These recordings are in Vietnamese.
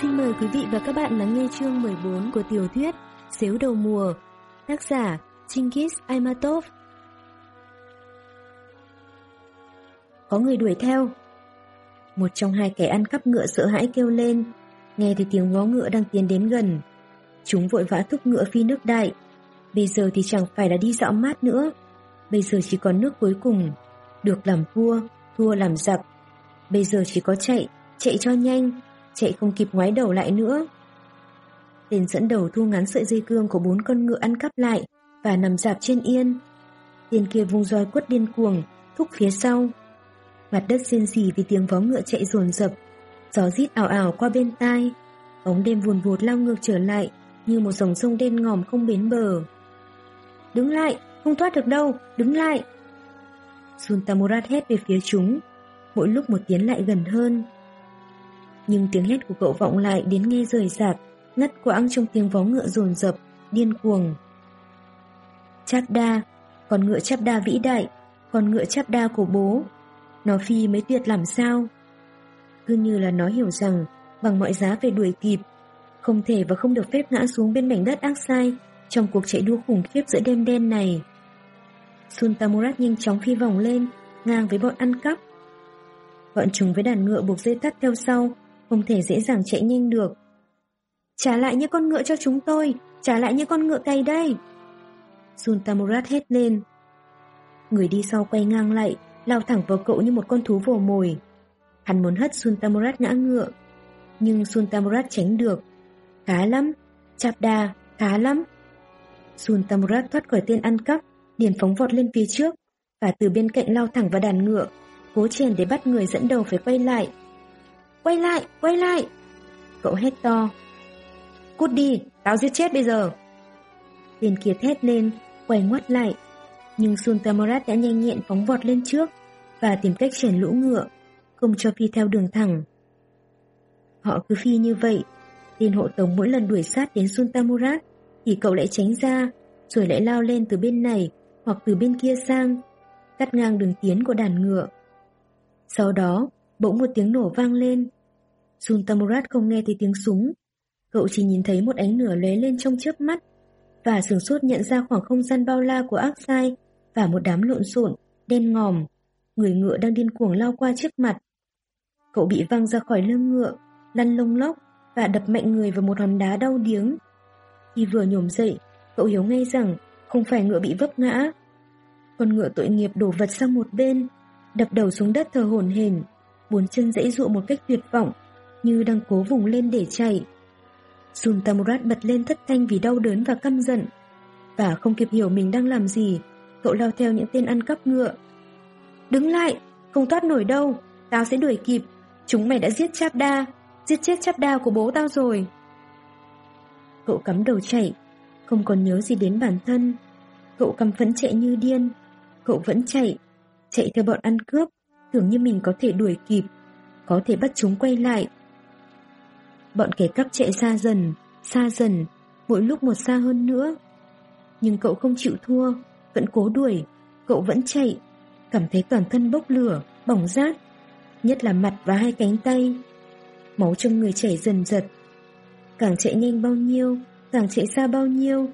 Xin mời quý vị và các bạn lắng nghe chương 14 của tiểu thuyết Xếu đầu mùa, tác giả Chingis Aymatov. Có người đuổi theo. Một trong hai kẻ ăn cắp ngựa sợ hãi kêu lên, nghe thấy tiếng ngó ngựa đang tiến đến gần. Chúng vội vã thúc ngựa phi nước đại. Bây giờ thì chẳng phải là đi dạo mát nữa, bây giờ chỉ còn nước cuối cùng. Được làm vua, thua làm giặc. Bây giờ chỉ có chạy, chạy cho nhanh, chạy không kịp ngoái đầu lại nữa. Tên dẫn đầu thu ngắn sợi dây cương của bốn con ngựa ăn cắp lại và nằm dạp trên yên. Tên kia vung roi quất điên cuồng, thúc phía sau. Mặt đất xiên xì vì tiếng vó ngựa chạy dồn dập, gió rít ảo ảo qua bên tai. Bóng đêm vùn vụt lao ngược trở lại như một dòng sông đen ngòm không bến bờ. Đứng lại, không thoát được đâu, đứng lại. Suntamurat hét về phía chúng, mỗi lúc một tiến lại gần hơn. Nhưng tiếng hét của cậu vọng lại đến nghe rời rạc, ngắt quãng trong tiếng vó ngựa dồn dập, điên cuồng. Cháp đa, con ngựa cháp đa vĩ đại, con ngựa cháp đa của bố. Nó phi mới tuyệt làm sao? Cứ như là nó hiểu rằng bằng mọi giá phải đuổi kịp, không thể và không được phép ngã xuống bên mảnh đất ác sai trong cuộc chạy đua khủng khiếp giữa đêm đen này. Sultamurat nhanh chóng phi vòng lên, ngang với bọn ăn cắp. Bọn chúng với đàn ngựa buộc dây tắt theo sau, không thể dễ dàng chạy nhanh được. Trả lại những con ngựa cho chúng tôi, trả lại những con ngựa cày đây. Sultamurat hét lên. Người đi sau quay ngang lại, lao thẳng vào cậu như một con thú vồ mồi. Hắn muốn hất Sultamurat ngã ngựa, nhưng Sultamurat tránh được. Khá lắm, chạp đà, khá lắm. Sultamurat thoát khỏi tên ăn cắp, liền phóng vọt lên phía trước, và từ bên cạnh lao thẳng vào đàn ngựa, cố chèn để bắt người dẫn đầu phải quay lại. Quay lại, quay lại! Cậu hét to. Cút đi, tao giết chết bây giờ. Tên kia thét lên, quay ngoắt lại. Nhưng Sun Tamarat đã nhanh nhẹn phóng vọt lên trước và tìm cách chèn lũ ngựa, không cho phi theo đường thẳng. Họ cứ phi như vậy, tên hộ tống mỗi lần đuổi sát đến Sun Tamarat thì cậu lại tránh ra, rồi lại lao lên từ bên này hoặc từ bên kia sang, cắt ngang đường tiến của đàn ngựa. Sau đó, bỗng một tiếng nổ vang lên, Sultamurat không nghe thấy tiếng súng. Cậu chỉ nhìn thấy một ánh lửa lóe lên trong chớp mắt và sửng sốt nhận ra khoảng không gian bao la của ác sai và một đám lộn xộn, đen ngòm. Người ngựa đang điên cuồng lao qua trước mặt. Cậu bị văng ra khỏi lưng ngựa, lăn lông lốc và đập mạnh người vào một hòn đá đau điếng. Khi vừa nhổm dậy, cậu hiểu ngay rằng không phải ngựa bị vấp ngã. Con ngựa tội nghiệp đổ vật sang một bên, đập đầu xuống đất thờ hổn hển, bốn chân dãy dụa một cách tuyệt vọng như đang cố vùng lên để chạy. Sultamurat bật lên thất thanh vì đau đớn và căm giận. Và không kịp hiểu mình đang làm gì, cậu lao theo những tên ăn cắp ngựa. Đứng lại, không thoát nổi đâu, tao sẽ đuổi kịp. Chúng mày đã giết Cháp Đa, giết chết Cháp Đa của bố tao rồi. Cậu cắm đầu chạy, không còn nhớ gì đến bản thân. Cậu căm phẫn chạy như điên. Cậu vẫn chạy, chạy theo bọn ăn cướp, tưởng như mình có thể đuổi kịp, có thể bắt chúng quay lại. Bọn kẻ cắp chạy xa dần, xa dần, mỗi lúc một xa hơn nữa. Nhưng cậu không chịu thua, vẫn cố đuổi, cậu vẫn chạy, cảm thấy toàn thân bốc lửa, bỏng rát, nhất là mặt và hai cánh tay. Máu trong người chảy dần dật. Càng chạy nhanh bao nhiêu, càng chạy xa bao nhiêu,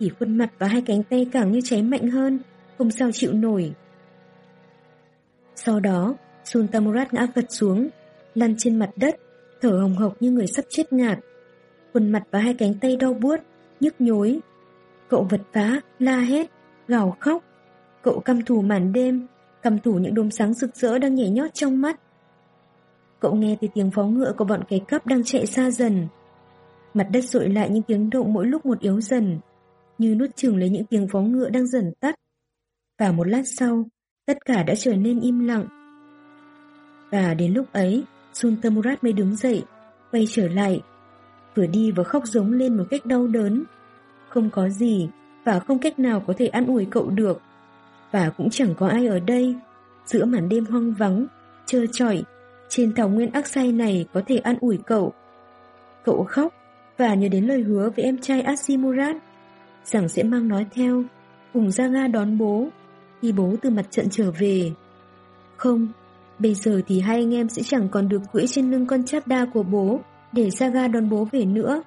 thì khuôn mặt và hai cánh tay càng như cháy mạnh hơn, không sao chịu nổi. Sau đó, Sultamurat ngã vật xuống, lăn trên mặt đất, thở hồng hộc như người sắp chết ngạt. Khuôn mặt và hai cánh tay đau buốt, nhức nhối. Cậu vật vã, la hét, gào khóc. Cậu căm thù màn đêm, căm thù những đốm sáng rực rỡ đang nhảy nhót trong mắt. Cậu nghe thấy tiếng phó ngựa của bọn kẻ cắp đang chạy xa dần. Mặt đất rội lại những tiếng động mỗi lúc một yếu dần, như nuốt chừng lấy những tiếng phó ngựa đang dần tắt. Và một lát sau, tất cả đã trở nên im lặng. Và đến lúc ấy, Sultamurat mới đứng dậy, quay trở lại. Vừa đi vừa khóc giống lên một cách đau đớn. Không có gì và không cách nào có thể an ủi cậu được. Và cũng chẳng có ai ở đây. Giữa màn đêm hoang vắng, trơ trọi, trên thảo nguyên ác sai này có thể an ủi cậu. Cậu khóc và nhớ đến lời hứa với em trai Asimurat rằng sẽ mang nói theo, cùng ra Nga đón bố, khi bố từ mặt trận trở về. Không, Bây giờ thì hai anh em sẽ chẳng còn được cưỡi trên lưng con cháp đa của bố, để Saga đón bố về nữa.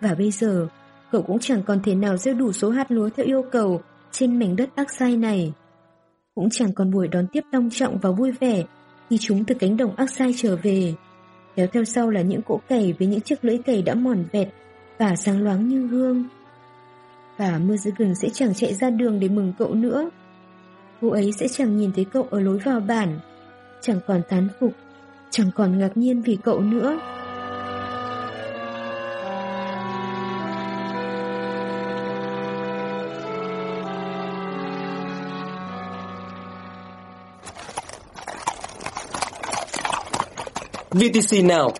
Và bây giờ, cậu cũng chẳng còn thể nào gieo đủ số hạt lúa theo yêu cầu trên mảnh đất ác sai này. Cũng chẳng còn buổi đón tiếp long trọng và vui vẻ khi chúng từ cánh đồng ác sai trở về. Kéo theo sau là những cỗ cày với những chiếc lưỡi cày đã mòn vẹt và sáng loáng như gương. Và mưa dưới gừng sẽ chẳng chạy ra đường để mừng cậu nữa. Cô ấy sẽ chẳng nhìn thấy cậu ở lối vào bản, chẳng còn tán phục, chẳng còn ngạc nhiên vì cậu nữa. VTC Now